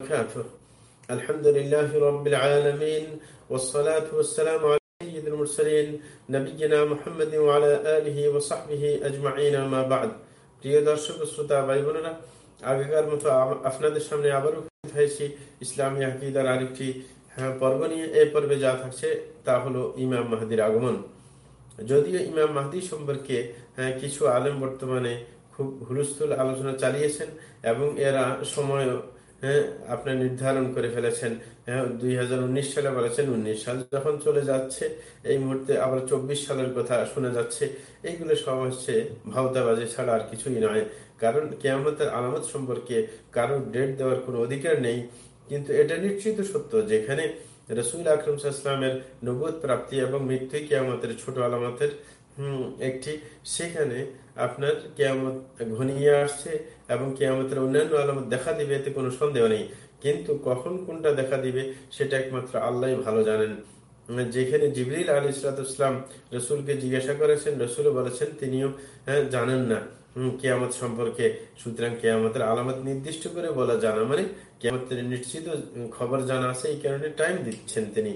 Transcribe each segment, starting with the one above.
وبركاته الحمد لله رب العالمين والصلاة والسلام على سيد المرسلين نبينا محمد وعلى آله وصحبه أجمعين ما بعد প্রিয় দর্শক শ্রোতা ভাই বোনেরা আগেকার মতো আপনাদের সামনে আবারও হয়েছি ইসলামী আকিদার আরেকটি হ্যাঁ, পর্ব নিয়ে এই পর্বে যা থাকছে তা হলো ইমাম মাহাদির আগমন যদিও ইমাম মাহাদি সম্পর্কে হ্যাঁ, কিছু আলেম বর্তমানে খুব হুলস্থুল আলোচনা চালিয়েছেন এবং এরা সময় হ্যাঁ আপনার নির্ধারণ করে ফেলেছেন। হ্যাঁ দুই সালে বলেছেন, উনিশ সাল যখন চলে যাচ্ছে, এই মুহূর্তে আবার চব্বিশ সালের কথা শোনা যাচ্ছে। এইগুলো সব হচ্ছে ভাওতাবাজি ছাড়া আর কিছুই নয়। কারণ কেয়ামতের আলামত সম্পর্কে কারও ডেট দেওয়ার কোনো অধিকার নেই। কিন্তু এটা নিশ্চিত সত্য, যেখানে রসুল আকরম ইসলামের নবুদ প্রাপ্তি এবং মৃত্যুই কেয়ামতের ছোট আলামতের একটি সেখানে আপনার কেয়ামত ঘনিয়ে আসছে এবং কেয়ামতের অন্যান্য আলামত দেখা দিবে এতে কোনো সন্দেহ নেই। কিন্তু কখন কোনটা দেখা দিবে সেটা একমাত্র আল্লাহ ভালো জানেন। যেখানে জিবরিল আলী ইসলাতাম রসুলকে জিজ্ঞাসা করেছেন রসুল বলেছেন তিনিও হ্যাঁ, জানেন না। কেয়ামত সম্পর্কে। সুতরাং কেয়ামতের আলামত নির্দিষ্ট করে বলা জানা মানে কেয়ামতের নিশ্চিত খবর জানা আছে এই কারণে টাইম দিচ্ছেন তিনি।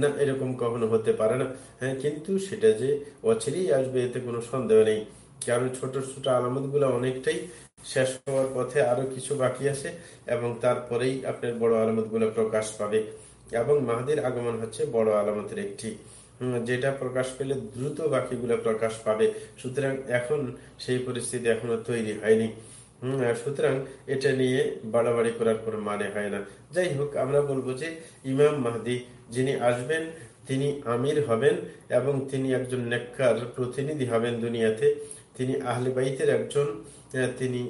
না, এরকম কখনো হতে পারে না। হ্যাঁ কিন্তু সেটা যে অচিরেই আসবে, এতে কোনো সন্দেহ নেই। কারণ ছোট ছোট আলামত অনেকটাই শেষ হওয়ার পথে আরও কিছু বাকি আছে এবং তারপরেই আপনার বড় আলামত প্রকাশ পাবে। এবং মাহাদির আগমন হচ্ছে বড় আলামতের একটি। যেটা প্রকাশ পেলে দ্রুত বাকিগুলো প্রকাশ পাবে। সুতরাং এখন সেই পরিস্থিতি এখনও তৈরি হয়নি। সুতরাং এটা নিয়ে বাড়াবাড়ি করার কোনো মানে হয় না। যাই হোক, আমরা বলব যে ইমাম মাহদি যিনি আসবেন, তিনি আমির হবেন এবং তিনি একজন নেককার প্রতিনিধি হবেন দুনিয়াতে। তিনি আহলে বাইতের একজন তিনি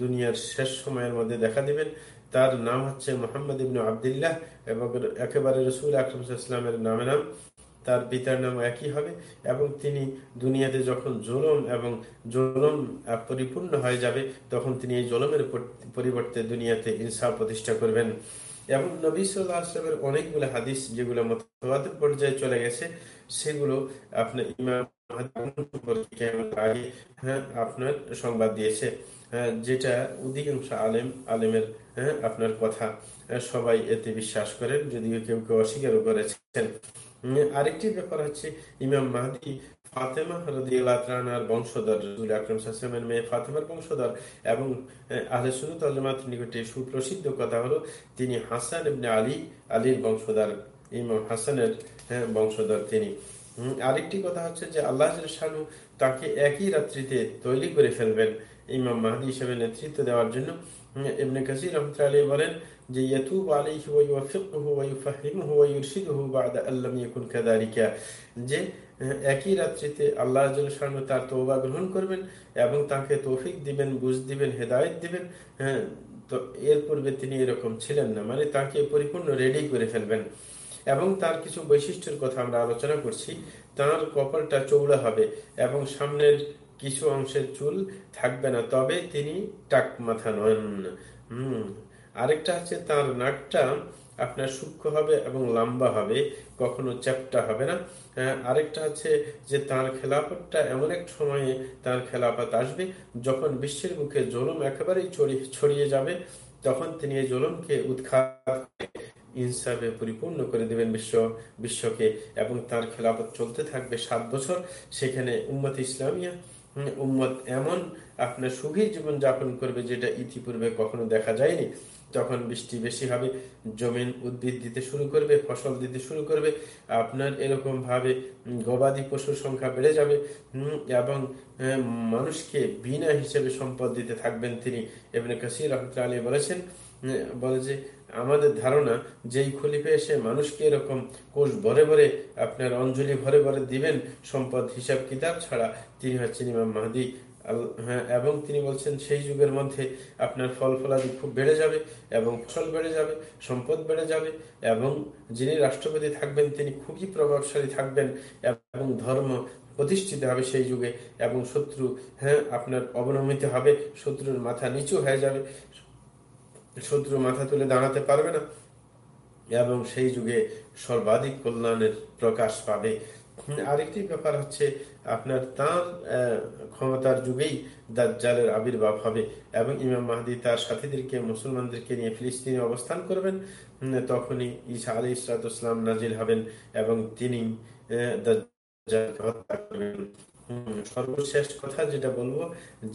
দুনিয়ার শেষ সময়ের মধ্যে দেখা দিবেন। তার নাম হচ্ছে মোহাম্মদ ইবনু আবদুল্লাহ এবং একেবারে রসুল আকরম ইসলামের নামে নাম। তার পিতার নাম একই হবে এবং তিনি দুনিয়াতে যখন জোলম এবং জোলম পরিপূর্ণ হয়ে যাবে, তখন তিনি এই জলমের পরিবর্তে দুনিয়াতে ইনসাফ প্রতিষ্ঠা করবেন। এবং নবী আসলামের অনেকগুলো হাদিস যেগুলো মতবাদের পর্যায়ে চলে গেছে সেগুলো ইমাম হ্যাঁ আপনার সংবাদ দিয়েছে হ্যাঁ, যেটা অধিকাংশ আলেম আলেমের হ্যাঁ আপনার কথা হ্যাঁ, সবাই এতে বিশ্বাস করেন যদিও কেউ আরেকটি ব্যাপার হচ্ছে ইমাম মাহাদি ফাতেমা রাদিয়াল্লাহু বংশধর রাসূল আকরাম সাল্লাল্লাহু মেয়ে ফাতেমার বংশধর এবং আহলে সুন্নাত নিকটে সুপ্রসিদ্ধ কথা হলো তিনি হাসান ইবনে আলী আলীর বংশধর ইমাম হাসানের হ্যাঁ, বংশধর তিনি। আরেকটি কথা হচ্ছে যে আল্লাহ শানু তাকে একই রাত্রিতে তৈরি করে ফেলবেন। ইমাম মাহাদি হিসেবে নেতৃত্ব দেওয়ার জন্য রহমতুল্লাহ বলেন যে যে একই রাত্রিতে আল্লাহ তার গ্রহণ করবেন এবং তাকে তৌফিক দিবেন, বুঝ দিবেন, হেদায়েত দিবেন। হ্যাঁ তো এর পূর্বে তিনি এরকম ছিলেন না মানে তাকে পরিপূর্ণ রেডি করে ফেলবেন। এবং তার কিছু বৈশিষ্ট্যের কথা আমরা আলোচনা করছি। তার কপালটা চৌড়া হবে এবং সামনের কিছু অংশের চুল থাকবে না, তবে তিনি টাক মাথা নন। হম, আরেকটা হচ্ছে তার নাকটা আপনার সূক্ষ্ম হবে এবং লম্বা হবে, কখনো চ্যাপটা হবে না। আরেকটা হচ্ছে যে তার খেলাফতটা এমন এক সময়ে তার খেলাফত আসবে, যখন বিশ্বের মুখে জলম একেবারেই ছড়িয়ে যাবে, তখন তিনি এই জলমকে উৎখাত ইনসাফে পরিপূর্ণ করে দেবেন বিশ্ব, বিশ্বকে এবং তার খেলাফত চলতে থাকবে সাত বছর। সেখানে উম্মত ইসলামিয়া উম্মত এমন আপনার সুখী জীবন যাপন করবে যেটা ইতিপূর্বে কখনো দেখা যায়নি। তখন বৃষ্টি বেশি হবে, জমিন উদ্ভিদ দিতে শুরু করবে, ফসল দিতে শুরু করবে, আপনার এরকম ভাবে গবাদি পশুর সংখ্যা বেড়ে যাবে এবং মানুষকে বিনা হিসেবে সম্পদ দিতে থাকবেন তিনি। এমনি কাসির রহমতুল্লাহ আলী বলেছেন বলে যে, আমাদের ধারণা, যেই খলিফে এসে মানুষকে এরকম কোষ ভরে ভরে আপনার অঞ্জলি ভরে ভরে দিবেন, সম্পদ, হিসাব, কিতাব ছাড়া, তিনি হচ্ছেন ইমাম মাহাদি। হ্যাঁ এবং তিনি বলছেন, সেই যুগের মধ্যে আপনার ফল ফলাদি খুব বেড়ে যাবে, এবং ফসল বেড়ে যাবে, সম্পদ বেড়ে যাবে, এবং যিনি রাষ্ট্রপতি থাকবেন, তিনি খুবই প্রভাবশালী থাকবেন, এবং ধর্ম প্রতিষ্ঠিত হবে সেই যুগে, এবং শত্রু হ্যাঁ আপনার অবনমিত হবে, শত্রুর মাথা নিচু হয়ে যাবে শত্রু মাথা তুলে দাঁড়াতে পারবে না। এবং সেই যুগে সর্বাধিক কল্যাণের প্রকাশ পাবে। আরেকটি ব্যাপার হচ্ছে আপনার তার ক্ষমতার যুগেই দাজ্জালের আবির্ভাব হবে এবং ইমাম মাহাদি তার সাথীদেরকে, মুসলমানদেরকে নিয়ে ফিলিস্তিনে অবস্থান করবেন। তখনই ঈসা আলী ইসলাতাম নাজিল হবেন এবং তিনি হত্যা করবেন। সর্বশেষ কথা যেটা বলব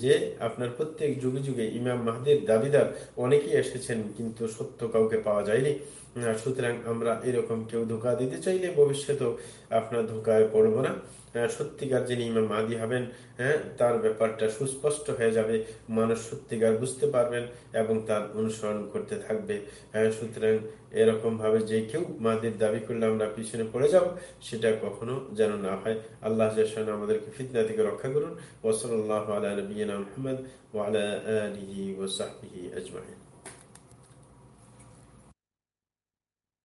যে আপনার প্রত্যেক যুগে যুগে ইমাম মাহাদির দাবিদার অনেকেই এসেছেন, কিন্তু সত্য কাউকে পাওয়া যায়নি। সুতরাং আমরা এরকম কেউ ধোকা দিতে চাইলে ভবিষ্যতেও আপনার ধোকায় পড়ব না। সত্যিকার যিনি ইমাম মাদি হবেন হ্যাঁ তার ব্যাপারটা সুস্পষ্ট হয়ে যাবে। মানুষ সত্যিকার বুঝতে পারবেন এবং তার অনুসরণ করতে থাকবে। হ্যাঁ সুতরাং এরকম ভাবে যে কেউ মাদির দাবি করলে আমরা পিছনে পড়ে যাব, সেটা কখনো যেন না হয়। আল্লাহ আমাদেরকে ফিতনা থেকে রক্ষা করুন। ওসল আল্লাহ আলা মোহাম্মদ ওয়ালা ওসাহি আজমাইন।